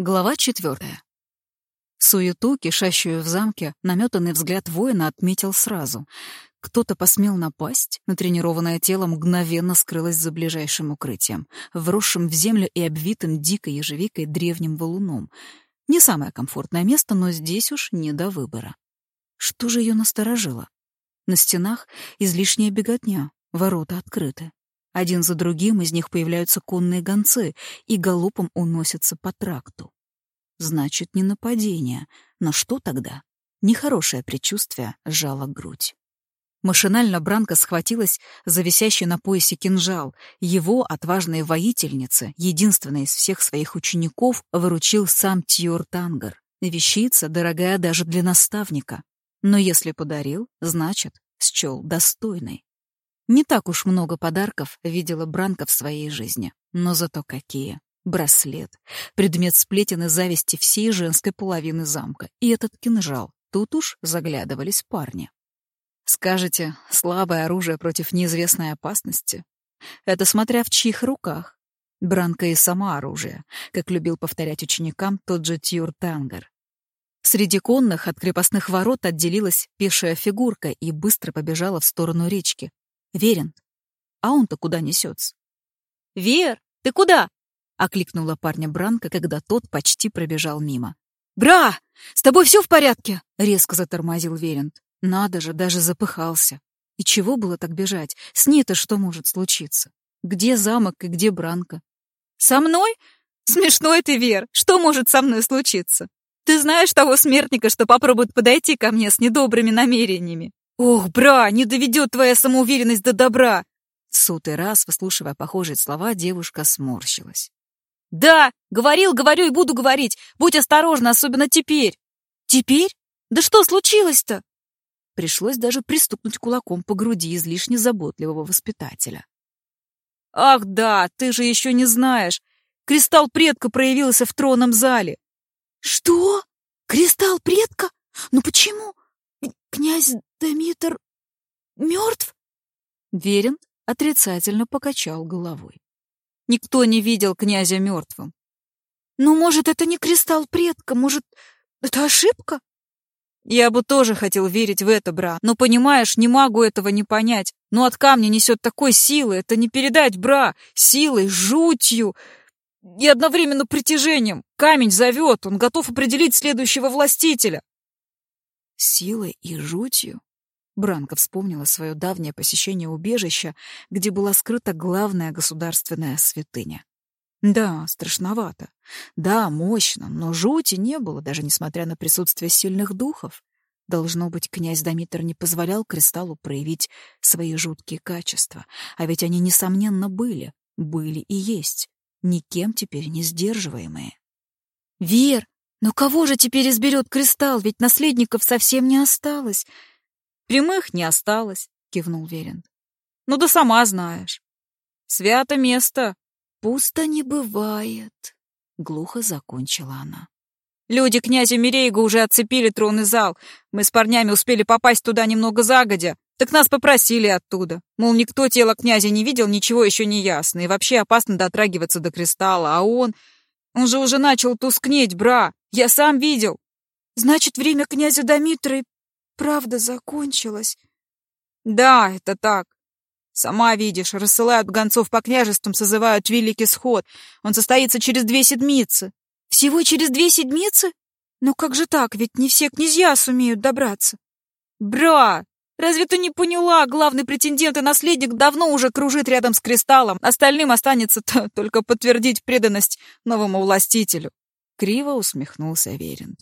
Глава четвертая. Суету, кишащую в замке, наметанный взгляд воина отметил сразу. Кто-то посмел напасть, натренированное тело мгновенно скрылось за ближайшим укрытием, вросшим в землю и обвитым дикой ежевикой древним валуном. Не самое комфортное место, но здесь уж не до выбора. Что же ее насторожило? На стенах излишняя беготня, ворота открыты. Один за другим из них появляются конные гонцы и галопом уносятся по тракту. Значит, не нападение. Но что тогда? Нехорошее предчувствие сжало грудь. Машинально Бранка схватилась за висящий на поясе кинжал. Его, отважные воительницы, единственной из всех своих учеников, выручил сам Тьор Тангар. Вещица, дорогая даже для наставника. Но если подарил, значит, счел достойной. Не так уж много подарков видела Бранка в своей жизни, но зато какие. Браслет, предмет сплетен и зависти всей женской половины замка, и этот кинжал. Тут уж заглядывались парни. Скажете, слабое оружие против неизвестной опасности? Это смотря в чьих руках. Бранка и сама оружие, как любил повторять ученикам тот же Тьюр Тангар. Среди конных от крепостных ворот отделилась пешая фигурка и быстро побежала в сторону речки, Верен. А он-то куда несется? «Вер, ты куда?» — окликнула парня Бранка, когда тот почти пробежал мимо. «Бра! С тобой все в порядке?» — резко затормозил Верент. Надо же, даже запыхался. И чего было так бежать? С ней-то что может случиться? Где замок и где Бранка? «Со мной? Смешной ты, Вер. Что может со мной случиться? Ты знаешь того смертника, что попробует подойти ко мне с недобрыми намерениями? «Ох, бра, не доведет твоя самоуверенность до добра!» Сотый раз, выслушивая похожие слова, девушка сморщилась. «Да, говорил, говорю и буду говорить. Будь осторожна, особенно теперь». «Теперь? Да что случилось-то?» Пришлось даже пристукнуть кулаком по груди излишне заботливого воспитателя. «Ах да, ты же еще не знаешь. Кристалл предка проявился в тронном зале». «Что? Кристалл предка? Ну почему? Князь Демитр мертв? Верен отрицательно покачал головой. Никто не видел князя мертвым. Ну, может, это не кристалл предка, может, это ошибка? Я бы тоже хотел верить в это, бра, но, понимаешь, не могу этого не понять. Ну, от камня несет такой силы, это не передать, бра, силой, жутью и одновременно притяжением. Камень зовет, он готов определить следующего властителя. Силой и жутью? Бранка вспомнила свое давнее посещение убежища, где была скрыта главная государственная святыня. Да, страшновато. Да, мощно, но жути не было, даже несмотря на присутствие сильных духов. Должно быть, князь Домитр не позволял кристаллу проявить свои жуткие качества. А ведь они, несомненно, были, были и есть, никем теперь не сдерживаемые. «Вер, но кого же теперь изберет кристалл? Ведь наследников совсем не осталось. Прямых не осталось, кивнул Верент. Ну да сама знаешь. Свято место. Пусто не бывает, глухо закончила она. Люди князя Мирейга уже отцепили тронный зал. Мы с парнями успели попасть туда немного загодя. Так нас попросили оттуда. Мол, никто тело князя не видел, ничего еще не ясно. И вообще опасно дотрагиваться до кристалла. А он... Он же уже начал тускнеть, бра. Я сам видел. Значит, время князя Домитра и правда закончилось. Да, это так. Сама видишь, рассылают гонцов по княжествам, созывают великий сход. Он состоится через две седмицы. Всего через две седмицы? Ну как же так, ведь не все князья сумеют добраться. Бра, разве ты не поняла? Главный претендент и наследник давно уже кружит рядом с кристаллом. Остальным останется -то только подтвердить преданность новому властителю. Криво усмехнулся Верент.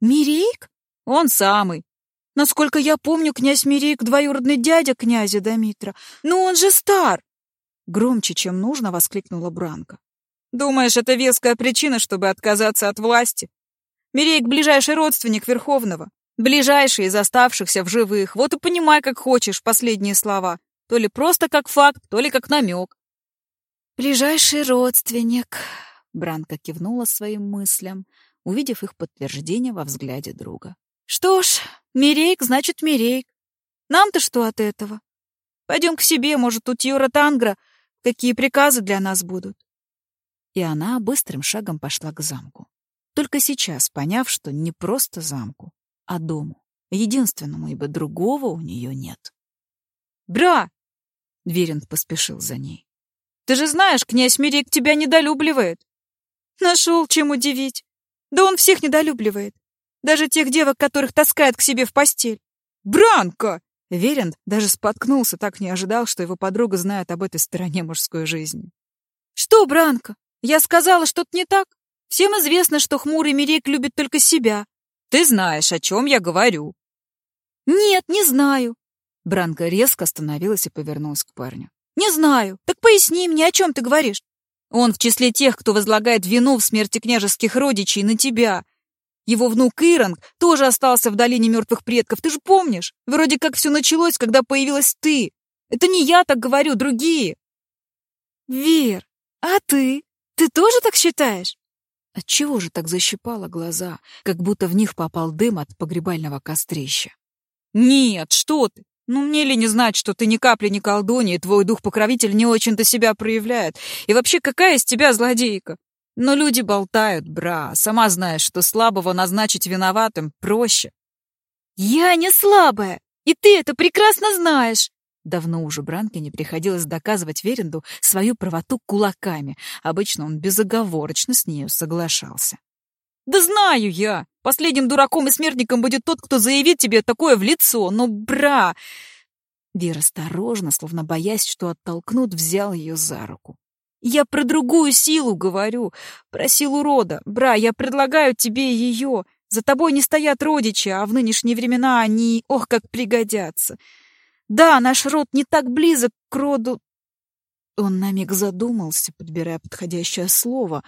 «Мирейк? Он самый. Насколько я помню, князь Мирейк — двоюродный дядя князя Домитра. Ну он же стар!» Громче, чем нужно, воскликнула Бранка. «Думаешь, это веская причина, чтобы отказаться от власти? Мирейк — ближайший родственник Верховного. Ближайший из оставшихся в живых. Вот и понимай, как хочешь, последние слова. То ли просто как факт, то ли как намек. «Ближайший родственник», Бранка кивнула своим мыслям, увидев их подтверждение во взгляде друга. «Что ж, Мирейк значит Мирейк. Нам-то что от этого? Пойдем к себе, может, у Тьюра Тангра какие приказы для нас будут». И она быстрым шагом пошла к замку. Только сейчас поняв, что не просто замку, а дому, единственному, ибо другого у нее нет. «Бра!» — Верент поспешил за ней. «Ты же знаешь, князь Мирик тебя недолюбливает!» «Нашел чем удивить! Да он всех недолюбливает! Даже тех девок, которых таскает к себе в постель!» «Бранко!» Верент даже споткнулся, так не ожидал, что его подруга знает об этой стороне мужской жизни. «Что, Бранко? Я сказала что-то не так? Всем известно, что хмурый Мирик любит только себя». «Ты знаешь, о чем я говорю». «Нет, не знаю». Бранко резко остановилась и повернулась к парню. «Не знаю. Так поясни мне, о чем ты говоришь?» «Он в числе тех, кто возлагает вину в смерти княжеских родичей на тебя. Его внук Иранг тоже остался в долине мертвых предков, ты же помнишь? Вроде как все началось, когда появилась ты. Это не я так говорю, другие. Вер, а ты? Ты тоже так считаешь? Отчего же так защипало глаза, как будто в них попал дым от погребального кострища? Нет, что ты? Ну, мне ли не знать, что ты ни капли не колдунья, и твой дух-покровитель не очень-то себя проявляет? И вообще, какая из тебя злодейка? Но люди болтают, бра. Сама знаешь, что слабого назначить виноватым проще. Я не слабая, и ты это прекрасно знаешь. Давно уже Бранке не приходилось доказывать Веренду свою правоту кулаками. Обычно он безоговорочно с нею соглашался. «Да знаю я! Последним дураком и смертником будет тот, кто заявит тебе такое в лицо, но, бра...» Вера осторожно, словно боясь, что оттолкнут, взял ее за руку. Я про другую силу говорю, про силу рода. Бра, я предлагаю тебе ее. За тобой не стоят родичи, а в нынешние времена они, ох, как пригодятся. Да, наш род не так близок к роду... Он на миг задумался, подбирая подходящее слово.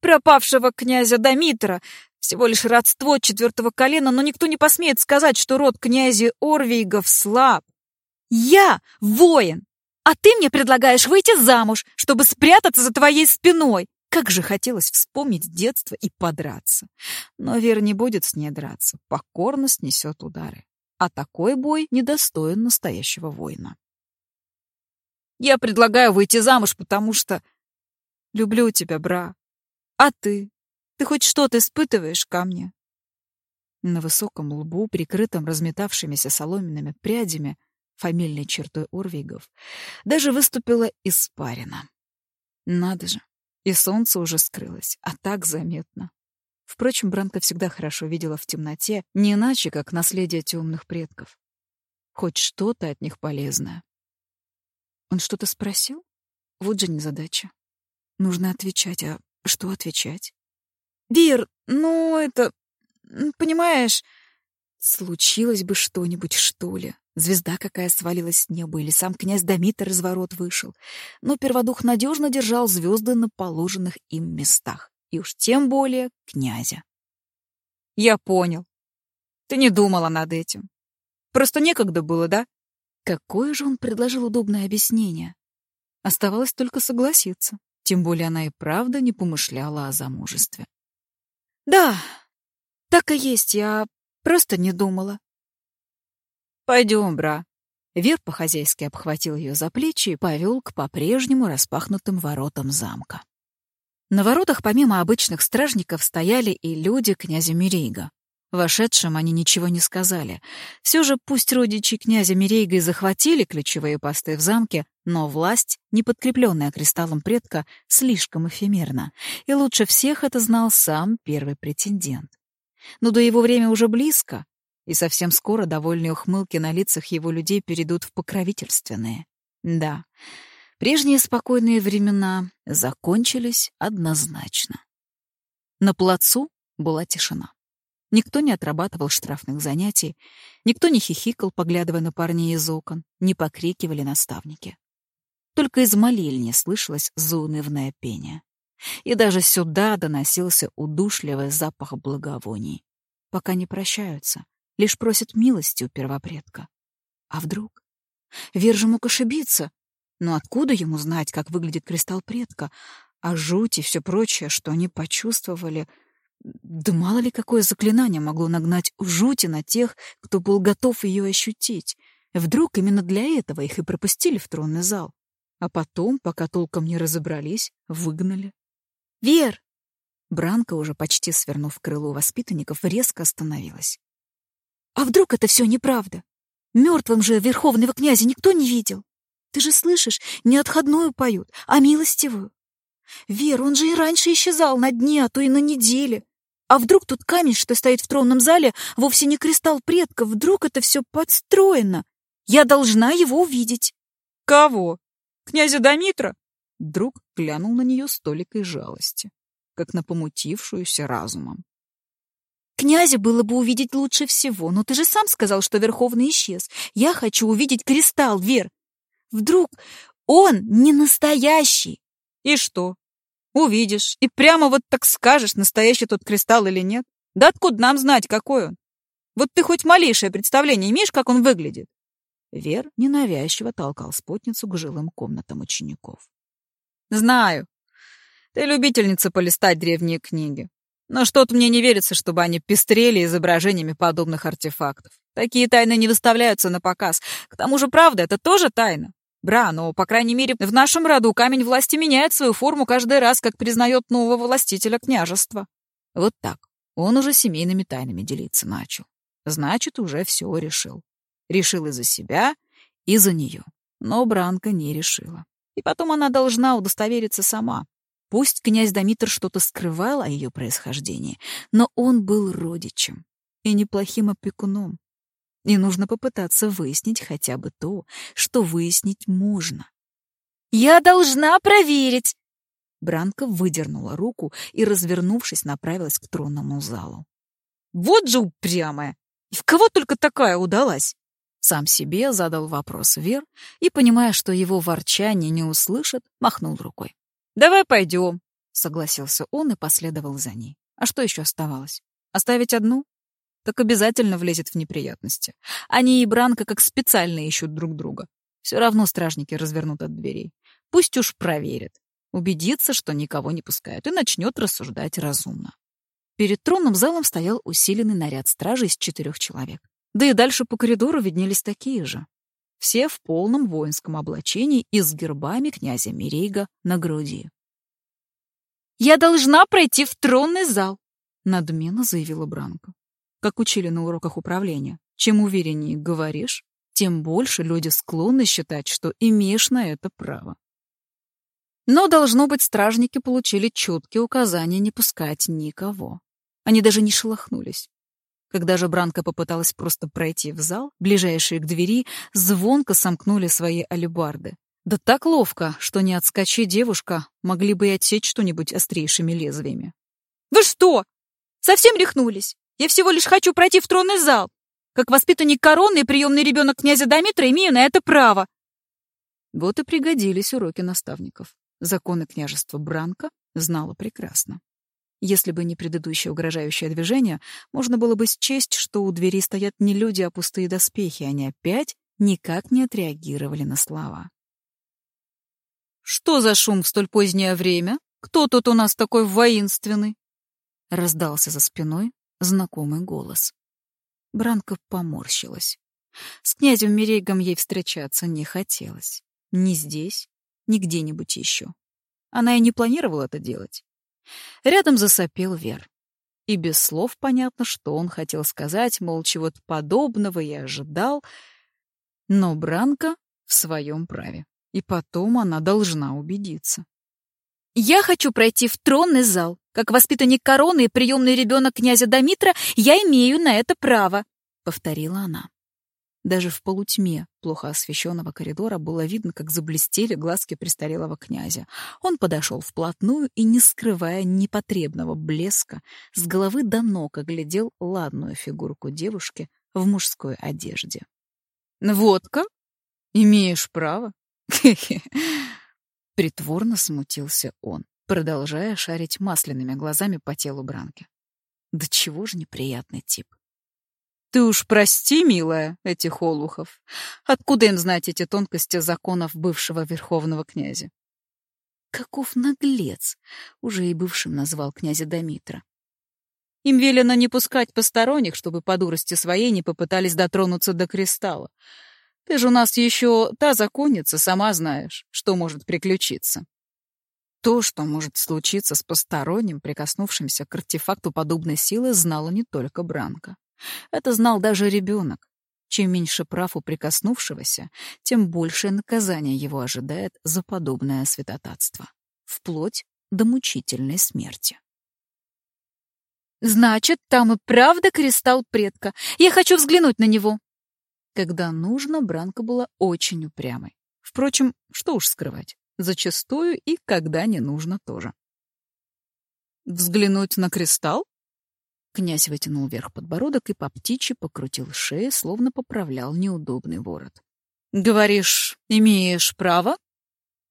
Пропавшего князя Дамитра. Всего лишь родство четвертого колена, но никто не посмеет сказать, что род князя Орвейгов слаб. Я воин, а ты мне предлагаешь выйти замуж, чтобы спрятаться за твоей спиной. Как же хотелось вспомнить детство и подраться. Но Вера не будет с ней драться, покорно снесет удары. А такой бой недостоин настоящего воина. Я предлагаю выйти замуж, потому что... Люблю тебя, бра. А ты? Ты хоть что-то испытываешь ко мне? На высоком лбу, прикрытом разметавшимися соломенными прядями, фамильной чертой Орвигов, даже выступила испарина. Надо же, и солнце уже скрылось, а так заметно. Впрочем, Бранка всегда хорошо видела в темноте, не иначе, как наследие темных предков. Хоть что-то от них полезное. Он что-то спросил? Вот же незадача. Нужно отвечать, а что отвечать? «Вир, ну это... Понимаешь...» Случилось бы что-нибудь, что ли. Звезда какая свалилась с неба, или сам князь Дамитр из ворот вышел. Но перводух надежно держал звезды на положенных им местах. И уж тем более князя. Я понял. Ты не думала над этим. Просто некогда было, да? Какое же он предложил удобное объяснение? Оставалось только согласиться. Тем более она и правда не помышляла о замужестве. Да, так и есть, я просто не думала. «Пойдем, бра». Вер по-хозяйски обхватил ее за плечи и повел к по-прежнему распахнутым воротам замка. На воротах помимо обычных стражников стояли и люди князя Мирейга. Вошедшим они ничего не сказали. Все же пусть родичи князя Мирейга и захватили ключевые посты в замке, но власть, не подкрепленная кристаллом предка, слишком эфемерна, и лучше всех это знал сам первый претендент. Но до его время уже близко, и совсем скоро довольные ухмылки на лицах его людей перейдут в покровительственные. Да, прежние спокойные времена закончились однозначно. На плацу была тишина. Никто не отрабатывал штрафных занятий, никто не хихикал, поглядывая на парней из окон, не покрикивали наставники. Только из молельни слышалось заунывное пение. И даже сюда доносился удушливый запах благовоний. Пока не прощаются, лишь просит милости у первопредка. А вдруг? Вер же мог ошибиться. Но откуда ему знать, как выглядит кристалл предка? А жуть и все прочее, что они почувствовали... Да мало ли какое заклинание могло нагнать жути на тех, кто был готов ее ощутить. Вдруг именно для этого их и пропустили в тронный зал. А потом, пока толком не разобрались, выгнали. «Вер!» Бранка, уже почти свернув крыло воспитанников, резко остановилась. «А вдруг это все неправда? Мертвым же верховного князя никто не видел. Ты же слышишь, не отходную поют, а милостивую. Вер, он же и раньше исчезал на дне, а то и на неделе. А вдруг тот камень, что стоит в тронном зале, вовсе не кристалл предков, вдруг это все подстроено? Я должна его увидеть. Кого? Князя Дамитра? Друг глянул на нее с толикой жалости, как на помутившуюся разумом. Князя было бы увидеть лучше всего, но ты же сам сказал, что Верховный исчез. Я хочу увидеть кристалл, Вер. Вдруг он не настоящий? И что? Увидишь. И прямо вот так скажешь, настоящий тот кристалл или нет. Да откуда нам знать, какой он? Вот ты хоть малейшее представление имеешь, как он выглядит? Вер ненавязчиво толкал спутницу к жилым комнатам учеников. Знаю. Ты любительница полистать древние книги. Но что-то мне не верится, чтобы они пестрели изображениями подобных артефактов. Такие тайны не выставляются на показ. К тому же, правда, это тоже тайна. Бра, но, по крайней мере, в нашем роду камень власти меняет свою форму каждый раз, как признает нового властителя княжества. Вот так. Он уже семейными тайнами делиться начал. Значит, уже все решил. Решил и за себя, и за нее. Но Бранка не решила. И потом она должна удостовериться сама. Пусть князь Дамитр что-то скрывал о ее происхождении, но он был родичем и неплохим опекуном. И нужно попытаться выяснить хотя бы то, что выяснить можно. «Я должна проверить!» Бранка выдернула руку и, развернувшись, направилась к тронному залу. «Вот же упрямая! И в кого только такая удалась?» Сам себе задал вопрос Вер и, понимая, что его ворчание не услышат, махнул рукой. «Давай пойдем», — согласился он и последовал за ней. А что еще оставалось? Оставить одну? так обязательно влезет в неприятности. Они и Бранка как специально ищут друг друга. Все равно стражники развернут от дверей. Пусть уж проверит. Убедится, что никого не пускают, и начнет рассуждать разумно. Перед тронным залом стоял усиленный наряд стражи из четырех человек. Да и дальше по коридору виднелись такие же. Все в полном воинском облачении и с гербами князя Мирейга на груди. «Я должна пройти в тронный зал», — надменно заявила Бранка как учили на уроках управления. Чем увереннее говоришь, тем больше люди склонны считать, что имеешь на это право. Но, должно быть, стражники получили четкие указания не пускать никого. Они даже не шелохнулись. Когда же Бранка попыталась просто пройти в зал, ближайшие к двери звонко сомкнули свои алебарды. Да так ловко, что не отскочи девушка, могли бы и отсечь что-нибудь острейшими лезвиями. «Вы что, совсем рехнулись? Я всего лишь хочу пройти в тронный зал. Как воспитанник короны и приемный ребенок князя Дамитра имею на это право. Вот и пригодились уроки наставников. Законы княжества Бранка знала прекрасно. Если бы не предыдущее угрожающее движение, можно было бы счесть, что у двери стоят не люди, а пустые доспехи, они опять никак не отреагировали на слова. «Что за шум в столь позднее время? Кто тут у нас такой воинственный?» Раздался за спиной знакомый голос. Бранка поморщилась. С князем Мирейгом ей встречаться не хотелось. Ни здесь, ни где-нибудь еще. Она и не планировала это делать. Рядом засопел Вер. И без слов понятно, что он хотел сказать, мол, чего-то подобного я ожидал. Но Бранка в своем праве. И потом она должна убедиться. «Я хочу пройти в тронный зал», как воспитанник короны и приемный ребенок князя Дамитра я имею на это право», — повторила она. Даже в полутьме плохо освещенного коридора было видно, как заблестели глазки престарелого князя. Он подошел вплотную и, не скрывая непотребного блеска, с головы до ног оглядел ладную фигурку девушки в мужской одежде. «Вот как? Имеешь право?» Притворно смутился он продолжая шарить масляными глазами по телу Бранки. Да чего же неприятный тип. Ты уж прости, милая, этих олухов. Откуда им знать эти тонкости законов бывшего верховного князя? Каков наглец! Уже и бывшим назвал князя Дамитра. Им велено не пускать посторонних, чтобы по дурости своей не попытались дотронуться до кристалла. Ты же у нас еще та законница, сама знаешь, что может приключиться. То, что может случиться с посторонним, прикоснувшимся к артефакту подобной силы, знала не только Бранка. Это знал даже ребенок. Чем меньше прав у прикоснувшегося, тем большее наказание его ожидает за подобное святотатство. Вплоть до мучительной смерти. «Значит, там и правда кристалл предка. Я хочу взглянуть на него». Когда нужно, Бранка была очень упрямой. Впрочем, что уж скрывать зачастую и когда не нужно тоже. «Взглянуть на кристалл?» Князь вытянул вверх подбородок и по птичьи покрутил шею, словно поправлял неудобный ворот. «Говоришь, имеешь право?»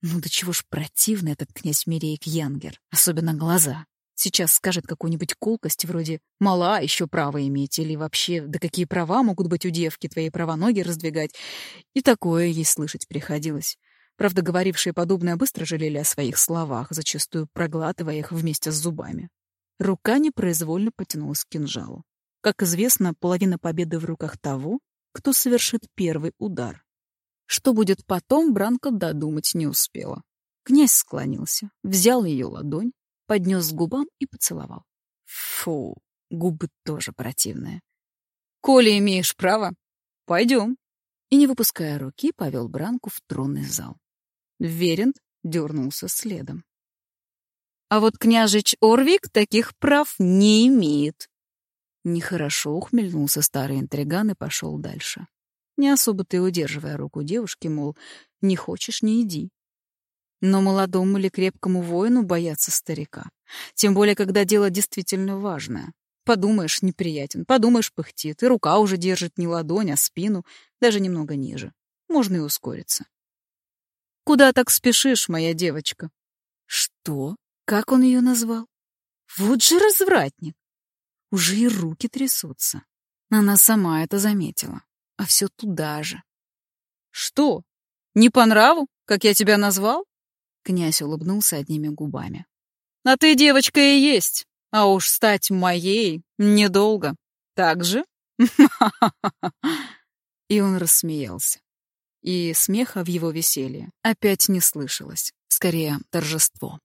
Ну да чего ж противный этот князь Мирейк Янгер, особенно глаза. Сейчас скажет какую-нибудь колкость вроде «мала, еще право иметь» или вообще «да какие права могут быть у девки, твои права ноги раздвигать». И такое ей слышать приходилось. Правда, говорившие подобное быстро жалели о своих словах, зачастую проглатывая их вместе с зубами. Рука непроизвольно потянулась к кинжалу. Как известно, половина победы в руках того, кто совершит первый удар. Что будет потом, Бранко додумать не успела. Князь склонился, взял ее ладонь, поднес к губам и поцеловал. Фу, губы тоже противные. «Коли имеешь право, пойдем». И, не выпуская руки, повел Бранку в тронный зал. Верент дернулся следом. А вот княжич Орвик таких прав не имеет. Нехорошо ухмельнулся старый интриган и пошел дальше. Не особо-то и удерживая руку девушки, мол, не хочешь — не иди. Но молодому или крепкому воину бояться старика. Тем более, когда дело действительно важное. Подумаешь, неприятен, подумаешь, пыхтит, и рука уже держит не ладонь, а спину, даже немного ниже. Можно и ускориться. Куда так спешишь, моя девочка? Что? Как он ее назвал? Вот же развратник. Уже и руки трясутся. Она сама это заметила. А все туда же. Что? Не по нраву, как я тебя назвал? Князь улыбнулся одними губами. А ты девочка и есть. А уж стать моей недолго. Так же? И он рассмеялся и смеха в его веселье опять не слышалось, скорее торжество.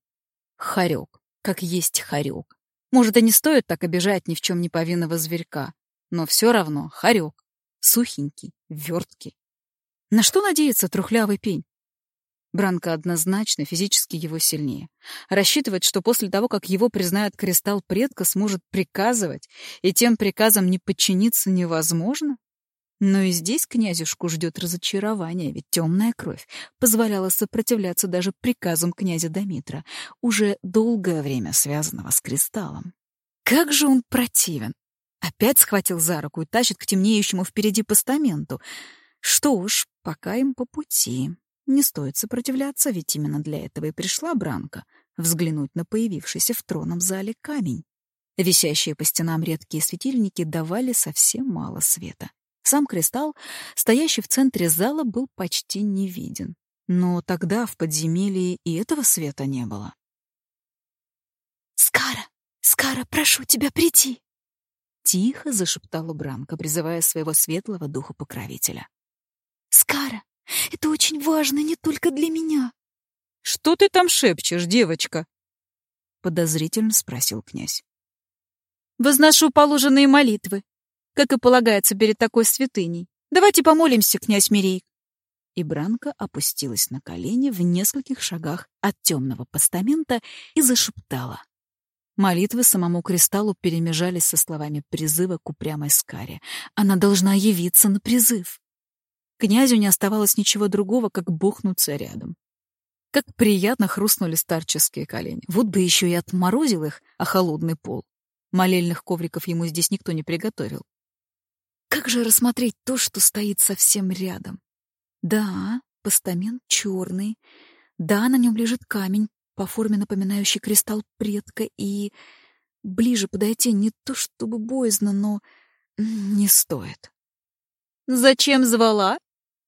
Хорек, как есть хорек. Может, и не стоит так обижать ни в чем не повинного зверька, но все равно хорек, сухенький, верткий. На что надеется трухлявый пень? Бранка однозначно физически его сильнее. Рассчитывать, что после того, как его признают кристалл предка, сможет приказывать, и тем приказам не подчиниться невозможно? Но и здесь князюшку ждет разочарование, ведь темная кровь позволяла сопротивляться даже приказам князя Домитра, уже долгое время связанного с кристаллом. Как же он противен! Опять схватил за руку и тащит к темнеющему впереди постаменту. Что уж, пока им по пути. Не стоит сопротивляться, ведь именно для этого и пришла Бранка — взглянуть на появившийся в тронном зале камень. Висящие по стенам редкие светильники давали совсем мало света. Сам кристалл, стоящий в центре зала, был почти не виден. Но тогда в подземелье и этого света не было. «Скара! Скара, прошу тебя прийти!» Тихо зашептала Бранка, призывая своего светлого духа-покровителя. «Скара, это очень важно не только для меня!» «Что ты там шепчешь, девочка?» Подозрительно спросил князь. «Возношу положенные молитвы как и полагается перед такой святыней. Давайте помолимся, князь Мирей. И Бранка опустилась на колени в нескольких шагах от темного постамента и зашептала. Молитвы самому кристаллу перемежались со словами призыва к упрямой Скаре. Она должна явиться на призыв. Князю не оставалось ничего другого, как бухнуться рядом. Как приятно хрустнули старческие колени. Вот бы еще и отморозил их, а холодный пол. Молельных ковриков ему здесь никто не приготовил. Как же рассмотреть то, что стоит совсем рядом? Да, постамент черный. Да, на нем лежит камень, по форме напоминающий кристалл предка, и ближе подойти не то чтобы боязно, но не стоит. «Зачем звала?»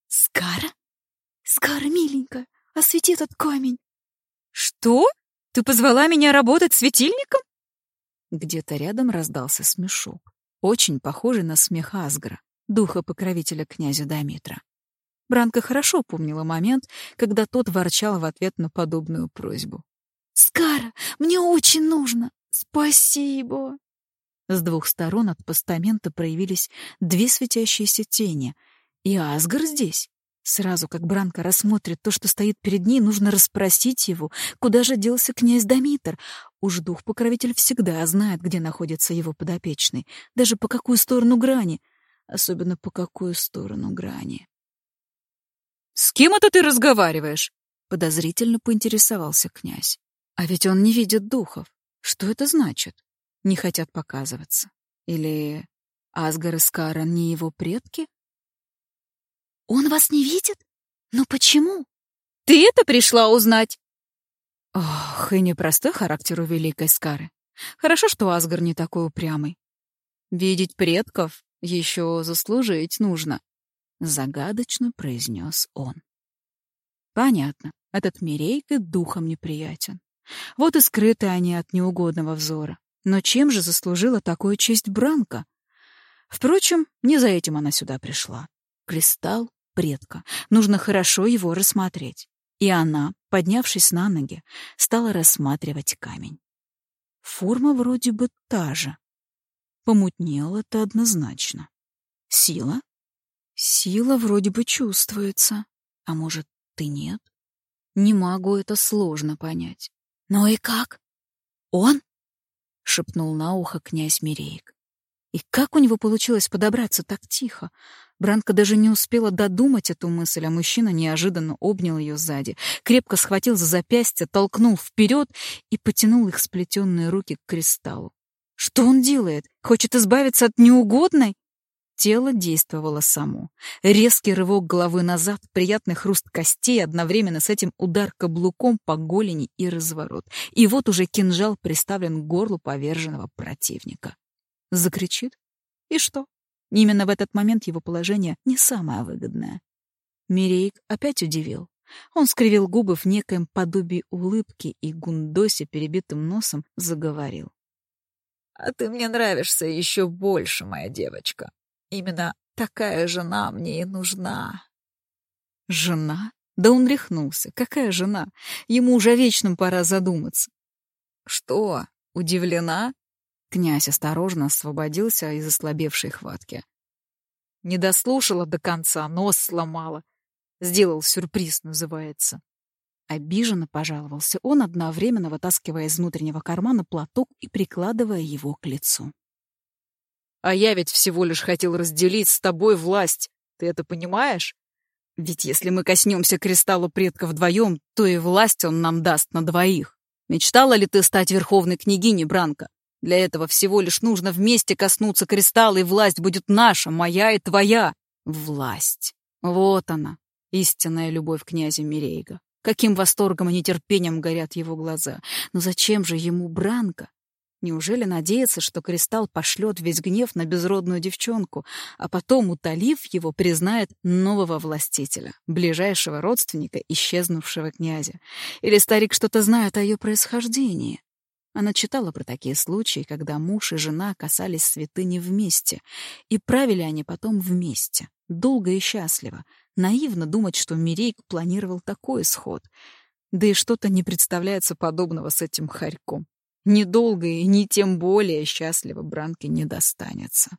«Скара? Скара, миленькая, освети этот камень!» «Что? Ты позвала меня работать светильником?» Где-то рядом раздался смешок очень похожий на смех Асгра, духа-покровителя князя Дамитра. Бранка хорошо помнила момент, когда тот ворчал в ответ на подобную просьбу. Скара, мне очень нужно. Спасибо. С двух сторон от постамента проявились две светящиеся тени. И Асгар здесь. Сразу как Бранка рассмотрит то, что стоит перед ней, нужно расспросить его, куда же делся князь Домитр. Уж дух-покровитель всегда знает, где находится его подопечный, даже по какую сторону грани, особенно по какую сторону грани. «С кем это ты разговариваешь?» — подозрительно поинтересовался князь. «А ведь он не видит духов. Что это значит? Не хотят показываться? Или Асгар и Скаран не его предки?» Он вас не видит? Но почему? Ты это пришла узнать? Ох, и непростой характер у великой Скары. Хорошо, что Асгар не такой упрямый. Видеть предков еще заслужить нужно, загадочно произнес он. Понятно, этот Мирейка духом неприятен. Вот и скрыты они от неугодного взора. Но чем же заслужила такую честь Бранка? Впрочем, не за этим она сюда пришла. Кристалл предка. Нужно хорошо его рассмотреть. И она, поднявшись на ноги, стала рассматривать камень. Форма вроде бы та же. Помутнел это однозначно. Сила? Сила вроде бы чувствуется. А может, ты нет? Не могу, это сложно понять. Ну и как? Он? — шепнул на ухо князь Миреек. И как у него получилось подобраться так тихо? Бранка даже не успела додумать эту мысль, а мужчина неожиданно обнял ее сзади, крепко схватил за запястье, толкнул вперед и потянул их сплетенные руки к кристаллу. Что он делает? Хочет избавиться от неугодной? Тело действовало само. Резкий рывок головы назад, приятный хруст костей, одновременно с этим удар каблуком по голени и разворот. И вот уже кинжал приставлен к горлу поверженного противника. Закричит? И что? Именно в этот момент его положение не самое выгодное. Мирейк опять удивил. Он скривил губы в некоем подобии улыбки и Гундосе перебитым носом заговорил. «А ты мне нравишься еще больше, моя девочка. Именно такая жена мне и нужна». «Жена?» Да он рехнулся. Какая жена? Ему уже вечным пора задуматься. «Что, удивлена?» Князь осторожно освободился из ослабевшей хватки. Не дослушала до конца, нос сломала. Сделал сюрприз, называется. Обиженно пожаловался он, одновременно вытаскивая из внутреннего кармана платок и прикладывая его к лицу. «А я ведь всего лишь хотел разделить с тобой власть. Ты это понимаешь? Ведь если мы коснемся кристалла предка вдвоем, то и власть он нам даст на двоих. Мечтала ли ты стать верховной княгиней, Бранка? Для этого всего лишь нужно вместе коснуться кристалла, и власть будет наша, моя и твоя. Власть. Вот она, истинная любовь князя Мирейга. Каким восторгом и нетерпением горят его глаза. Но зачем же ему Бранка? Неужели надеется, что кристалл пошлет весь гнев на безродную девчонку, а потом, утолив его, признает нового властителя, ближайшего родственника исчезнувшего князя? Или старик что-то знает о ее происхождении? Она читала про такие случаи, когда муж и жена касались святыни вместе, и правили они потом вместе, долго и счастливо. Наивно думать, что Мирейк планировал такой исход. Да и что-то не представляется подобного с этим хорьком. Недолго и не тем более счастливо Бранке не достанется.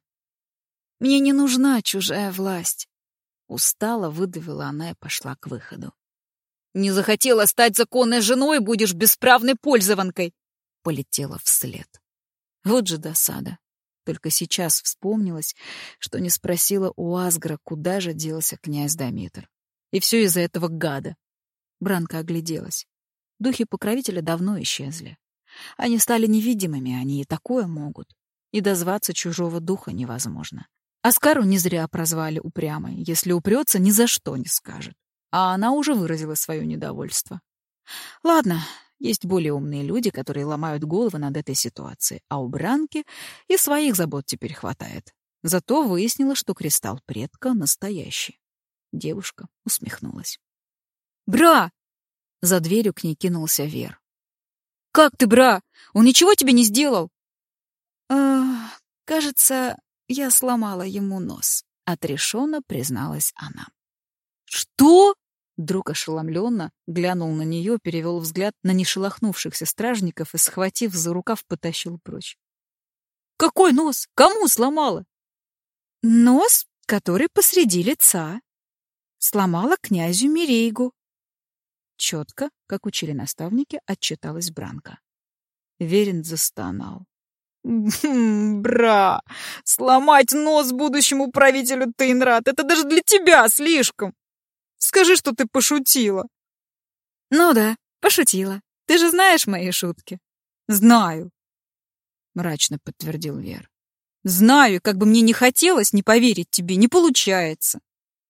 «Мне не нужна чужая власть», — устало выдавила она и пошла к выходу. «Не захотела стать законной женой, будешь бесправной пользованкой», полетела вслед. Вот же досада. Только сейчас вспомнилось, что не спросила у Асгра, куда же делся князь Дамитр. И все из-за этого гада. Бранка огляделась. Духи покровителя давно исчезли. Они стали невидимыми, они и такое могут. И дозваться чужого духа невозможно. Аскару не зря прозвали упрямой. Если упрется, ни за что не скажет. А она уже выразила свое недовольство. Ладно, есть более умные люди, которые ломают головы над этой ситуацией, а у Бранки и своих забот теперь хватает. Зато выяснила, что кристалл предка настоящий. Девушка усмехнулась. «Бра!» За дверью к ней кинулся Вер. «Как ты, бра? Он ничего тебе не сделал?» «Э, «Кажется, я сломала ему нос», — отрешенно призналась она. «Что?» Друг ошеломленно глянул на нее, перевел взгляд на нешелохнувшихся стражников и, схватив за рукав, потащил прочь. «Какой нос? Кому сломала?» «Нос, который посреди лица. Сломала князю Мирейгу». Четко, как учили наставники, отчиталась Бранка. Верин застонал. «Бра! Сломать нос будущему правителю Тейнрат — это даже для тебя слишком! Скажи, что ты пошутила!» «Ну да, пошутила. Ты же знаешь мои шутки». «Знаю», — мрачно подтвердил Вер. «Знаю, как бы мне не хотелось не поверить тебе, не получается».